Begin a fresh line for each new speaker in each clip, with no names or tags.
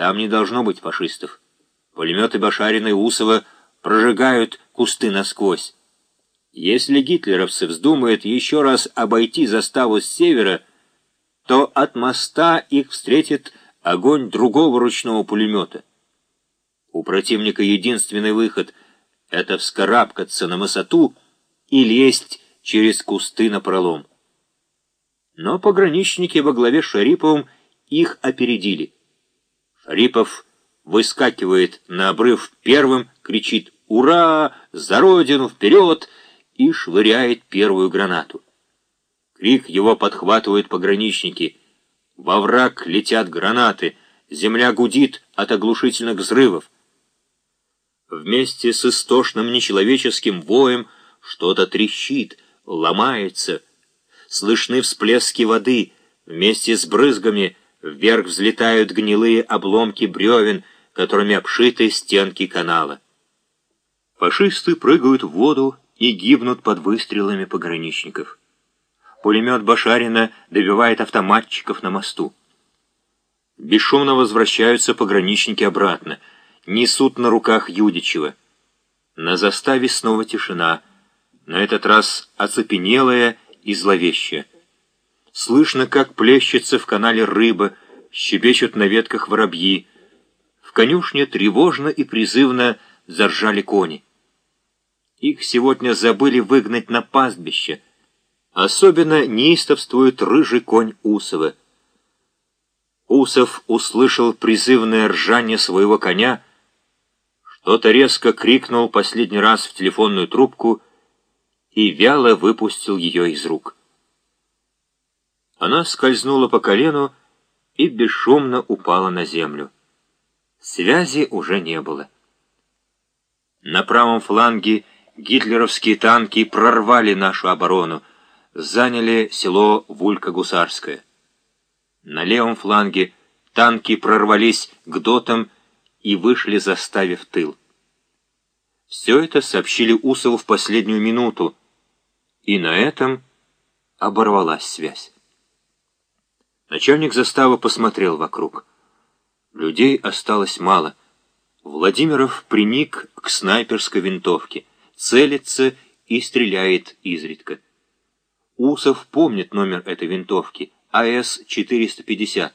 Там не должно быть фашистов. Пулеметы Башарина и Усова прожигают кусты насквозь. Если гитлеровцы вздумают еще раз обойти заставу с севера, то от моста их встретит огонь другого ручного пулемета. У противника единственный выход — это вскарабкаться на высоту и лезть через кусты на пролом. Но пограничники во главе с Шариповым их опередили. Шарипов выскакивает на обрыв первым, кричит «Ура! За Родину! Вперед!» и швыряет первую гранату. Крик его подхватывают пограничники. Во враг летят гранаты, земля гудит от оглушительных взрывов. Вместе с истошным нечеловеческим воем что-то трещит, ломается. Слышны всплески воды, вместе с брызгами вверх взлетают гнилые обломки бревен, которыми обшиты стенки канала. Фашисты прыгают в воду и гибнут под выстрелами пограничников. Пулемет Башарина добивает автоматчиков на мосту. Бесшумно возвращаются пограничники обратно, несут на руках Юдичева. На заставе снова тишина, на этот раз оцепенелая и зловещая. Слышно, как плещется в канале рыба, щебечут на ветках воробьи. В конюшне тревожно и призывно заржали кони. Их сегодня забыли выгнать на пастбище. Особенно неистовствует рыжий конь Усова. Усов услышал призывное ржание своего коня, что-то резко крикнул последний раз в телефонную трубку и вяло выпустил ее из рук. Она скользнула по колену и бесшумно упала на землю. Связи уже не было. На правом фланге гитлеровские танки прорвали нашу оборону, заняли село Вулька-Гусарское. На левом фланге танки прорвались к дотам и вышли, заставив тыл. Все это сообщили Усову в последнюю минуту, и на этом оборвалась связь. Начальник заставы посмотрел вокруг. Людей осталось мало. Владимиров приник к снайперской винтовке целится и стреляет изредка. Усов помнит номер этой винтовки, АС-450.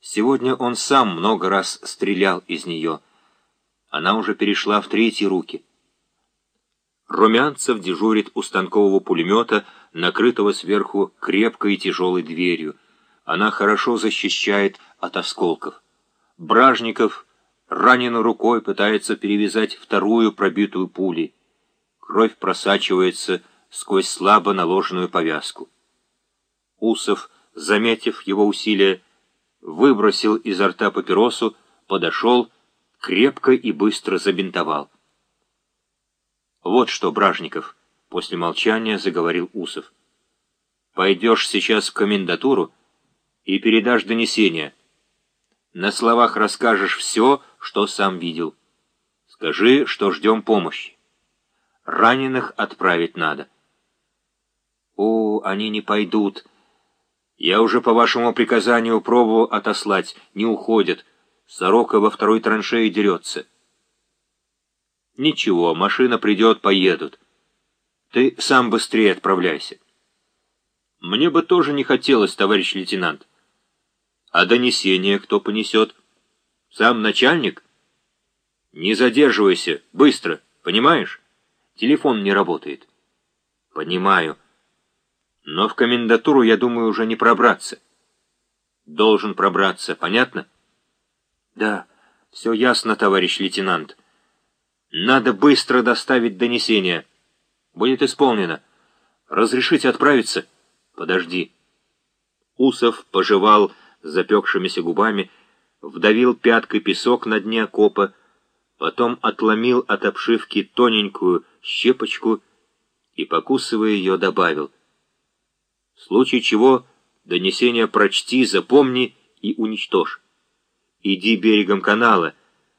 Сегодня он сам много раз стрелял из нее. Она уже перешла в третьи руки. Румянцев дежурит у станкового пулемета, накрытого сверху крепкой и тяжелой дверью. Она хорошо защищает от осколков. Бражников раненой рукой пытается перевязать вторую пробитую пулей. Кровь просачивается сквозь слабо наложенную повязку. Усов, заметив его усилия, выбросил изо рта папиросу, подошел, крепко и быстро забинтовал. «Вот что, Бражников», — после молчания заговорил Усов. «Пойдешь сейчас в комендатуру и передашь донесение. На словах расскажешь все, что сам видел. Скажи, что ждем помощи. Раненых отправить надо. О, они не пойдут. Я уже по вашему приказанию пробовал отослать. Не уходят. Сорока во второй траншеи дерется. Ничего, машина придет, поедут. Ты сам быстрее отправляйся. Мне бы тоже не хотелось, товарищ лейтенант. А донесение кто понесет? Сам начальник? Не задерживайся, быстро, понимаешь? Телефон не работает. Понимаю. Но в комендатуру, я думаю, уже не пробраться. Должен пробраться, понятно? Да, все ясно, товарищ лейтенант. Надо быстро доставить донесение. Будет исполнено. Разрешите отправиться? Подожди. Усов пожевал запекшимися губами, вдавил пяткой песок на дне окопа, потом отломил от обшивки тоненькую щепочку и, покусывая ее, добавил. В случае чего донесение прочти, запомни и уничтожь. Иди берегом канала,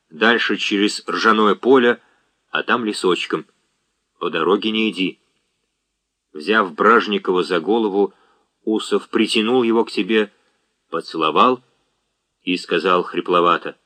дальше через ржаное поле, а там лесочком. По дороге не иди. Взяв Бражникова за голову, Усов притянул его к себе, поцеловал и сказал хрипловато —